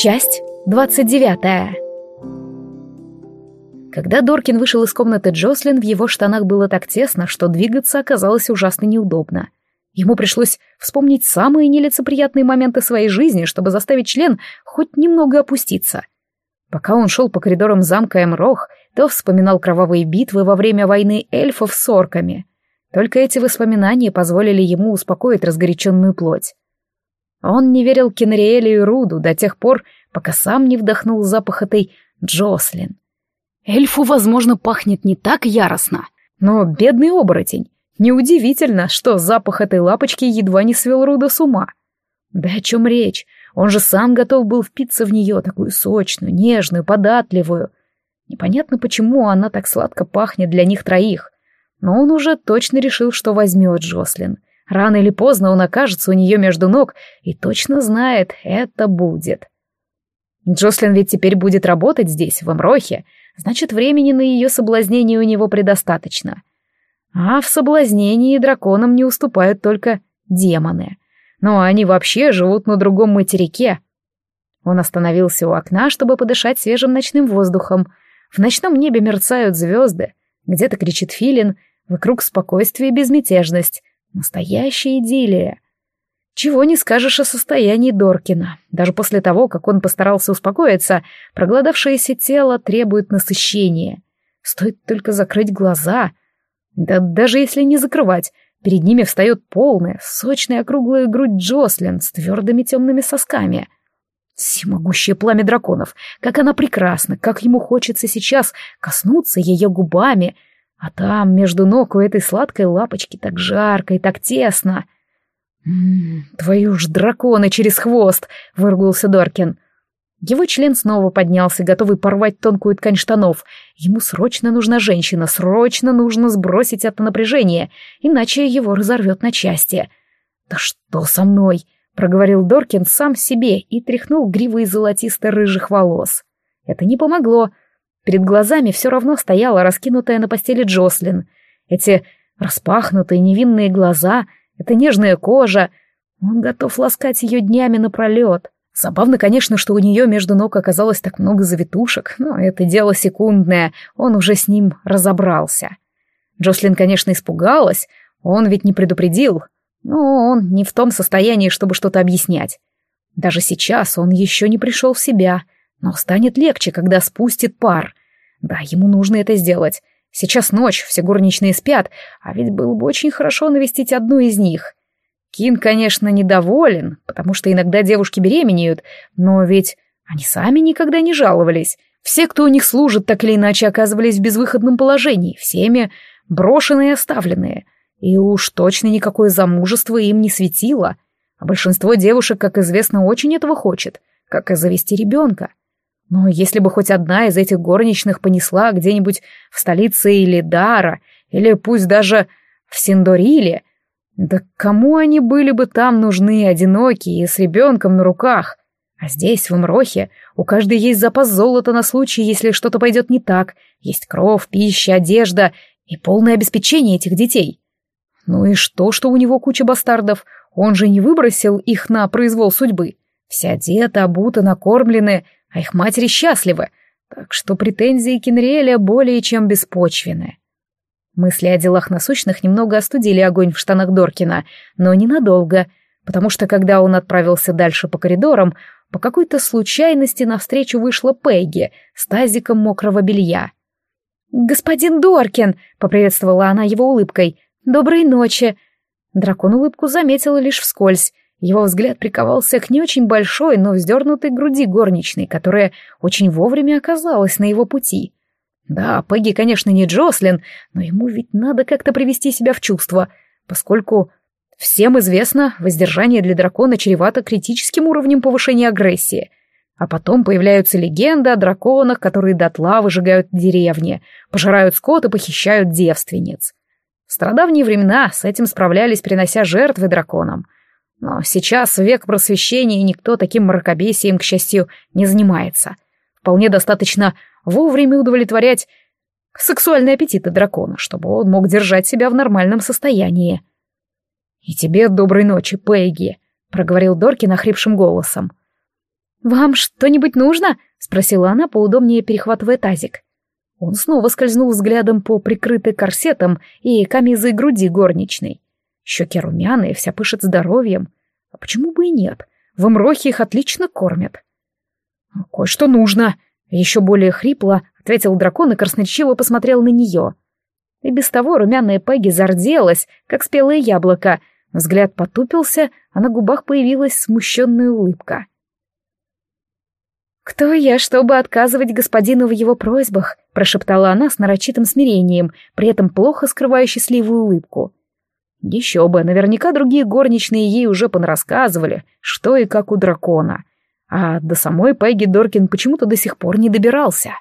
Часть двадцать девятая. Когда Доркин вышел из комнаты Джослин, в его штанах было так тесно, что двигаться оказалось ужасно неудобно. Ему пришлось вспомнить самые нелицеприятные моменты своей жизни, чтобы заставить член хоть немного опуститься. Пока он шел по коридорам замка Эмрох, то вспоминал кровавые битвы во время войны эльфов с орками. Только эти воспоминания позволили ему успокоить разгоряченную плоть. Он не верил Кенриэлю и Руду до тех пор, пока сам не вдохнул запах этой Джослин. Эльфу, возможно, пахнет не так яростно, но бедный оборотень. Неудивительно, что запах этой лапочки едва не свел Руда с ума. Да о чем речь? Он же сам готов был впиться в нее, такую сочную, нежную, податливую. Непонятно, почему она так сладко пахнет для них троих. Но он уже точно решил, что возьмет Джослин. Рано или поздно он окажется у нее между ног и точно знает, это будет. Джослин ведь теперь будет работать здесь, в Эмрохе, значит, времени на ее соблазнение у него предостаточно. А в соблазнении драконам не уступают только демоны. Но они вообще живут на другом материке. Он остановился у окна, чтобы подышать свежим ночным воздухом. В ночном небе мерцают звезды, где-то кричит филин, вокруг спокойствие и безмятежность. Настоящая идиллия. Чего не скажешь о состоянии Доркина. Даже после того, как он постарался успокоиться, проголодавшееся тело требует насыщения. Стоит только закрыть глаза. Да даже если не закрывать, перед ними встает полная, сочная округлая грудь Джослин с твердыми темными сосками. Всемогущее пламя драконов, как она прекрасна, как ему хочется сейчас коснуться ее губами — а там, между ног у этой сладкой лапочки, так жарко и так тесно. «М -м, «Твою ж дракона через хвост!» — выругался Доркин. Его член снова поднялся, готовый порвать тонкую ткань штанов. Ему срочно нужна женщина, срочно нужно сбросить это напряжение, иначе его разорвет на части. «Да что со мной?» — проговорил Доркин сам себе и тряхнул гривой золотисто-рыжих волос. Это не помогло. Перед глазами все равно стояла раскинутая на постели Джослин. Эти распахнутые невинные глаза, эта нежная кожа. Он готов ласкать ее днями напролет. Забавно, конечно, что у нее между ног оказалось так много завитушек, но это дело секундное, он уже с ним разобрался. Джослин, конечно, испугалась, он ведь не предупредил, но он не в том состоянии, чтобы что-то объяснять. Даже сейчас он еще не пришел в себя, но станет легче, когда спустит пар. Да, ему нужно это сделать. Сейчас ночь, все горничные спят, а ведь было бы очень хорошо навестить одну из них. Кин, конечно, недоволен, потому что иногда девушки беременеют, но ведь они сами никогда не жаловались. Все, кто у них служит, так или иначе оказывались в безвыходном положении, всеми брошенные и оставленные. И уж точно никакое замужество им не светило. А большинство девушек, как известно, очень этого хочет, как и завести ребенка. Но если бы хоть одна из этих горничных понесла где-нибудь в столице или Дара, или пусть даже в Синдориле, да кому они были бы там нужны, одинокие с ребенком на руках? А здесь, в Мрохе, у каждой есть запас золота на случай, если что-то пойдет не так, есть кровь, пища, одежда и полное обеспечение этих детей. Ну и что, что у него куча бастардов, он же не выбросил их на произвол судьбы. Все одеты, обуты, накормлены, а их матери счастливы, так что претензии Кенриэля более чем беспочвены. Мысли о делах насущных немного остудили огонь в штанах Доркина, но ненадолго, потому что когда он отправился дальше по коридорам, по какой-то случайности навстречу вышла Пегги с тазиком мокрого белья. «Господин Доркин!» — поприветствовала она его улыбкой. «Доброй ночи!» Дракон улыбку заметил лишь вскользь, его взгляд приковался к не очень большой, но вздернутой груди горничной, которая очень вовремя оказалась на его пути. Да, Пегги, конечно, не Джослин, но ему ведь надо как-то привести себя в чувство, поскольку всем известно, воздержание для дракона чревато критическим уровнем повышения агрессии. А потом появляются легенды о драконах, которые дотла выжигают деревни, пожирают скот и похищают девственниц. В страдавние времена с этим справлялись, принося жертвы драконам — но сейчас век просвещения, и никто таким мракобесием, к счастью, не занимается. Вполне достаточно вовремя удовлетворять сексуальные аппетиты дракона, чтобы он мог держать себя в нормальном состоянии. «И тебе доброй ночи, Пегги», — проговорил Дорки нахрипшим голосом. «Вам что-нибудь нужно?» — спросила она, поудобнее перехватывая тазик. Он снова скользнул взглядом по прикрытой корсетом и камизой груди горничной. Щеки румяные, вся пышет здоровьем. А почему бы и нет? В Эмрохе их отлично кормят. «Кое-что нужно!» — еще более хрипло ответил дракон и красноречиво посмотрел на нее. И без того румяная Пегги зарделась, как спелое яблоко. Взгляд потупился, а на губах появилась смущенная улыбка. «Кто я, чтобы отказывать господину в его просьбах?» — прошептала она с нарочитым смирением, при этом плохо скрывая счастливую улыбку. Еще бы, наверняка другие горничные ей уже понарассказывали, что и как у дракона. А до самой Пегги Доркин почему-то до сих пор не добирался.